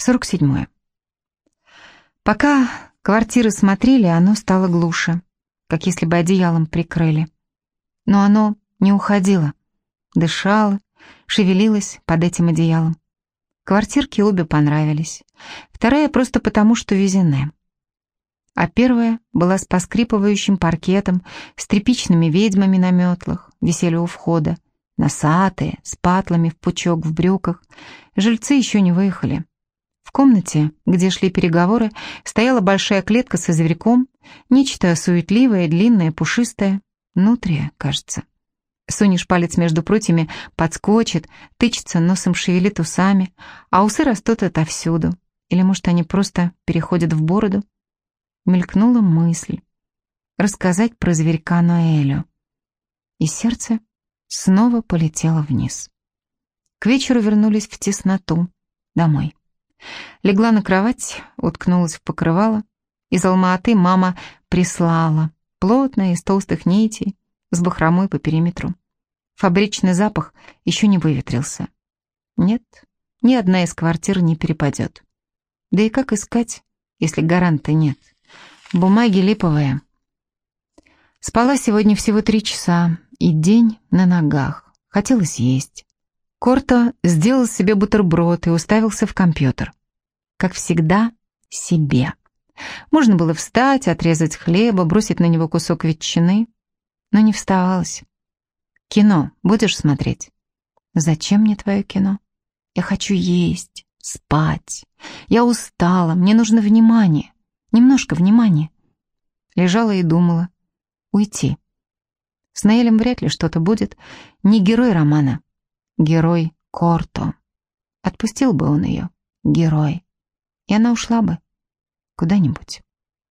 47. Пока квартиры смотрели, оно стало глуше, как если бы одеялом прикрыли. Но оно не уходило, дышало, шевелилось под этим одеялом. Квартирки обе понравились. Вторая просто потому, что везены. А первая была с поскрипывающим паркетом, с тряпичными ведьмами на метлах, висели у входа, носатые, с патлами в пучок в брюках. Жильцы еще не выехали. Комнате, где шли переговоры, стояла большая клетка со зверьком, нечто суетливое, длинное, пушистое, нутрия, кажется. Сунешь палец между прутьями, подскочит, тычется, носом шевелит усами, а усы растут отовсюду. Или, может, они просто переходят в бороду? Мелькнула мысль. Рассказать про зверька Ноэлю. И сердце снова полетело вниз. К вечеру вернулись в тесноту, домой. Легла на кровать, уткнулась в покрывало. Из Алма-Аты мама прислала, плотная, из толстых нитей, с бахромой по периметру. Фабричный запах еще не выветрился. Нет, ни одна из квартир не перепадет. Да и как искать, если гаранта нет? Бумаги липовые. Спала сегодня всего три часа, и день на ногах. Хотелось есть. Корто сделал себе бутерброд и уставился в компьютер. Как всегда, себе. Можно было встать, отрезать хлеба, бросить на него кусок ветчины, но не вставалось. «Кино будешь смотреть?» «Зачем мне твое кино? Я хочу есть, спать. Я устала, мне нужно внимание, немножко внимания». Лежала и думала. Уйти. С Наэлем вряд ли что-то будет. Не герой романа, Герой Корто. Отпустил бы он ее. Герой. И она ушла бы. Куда-нибудь.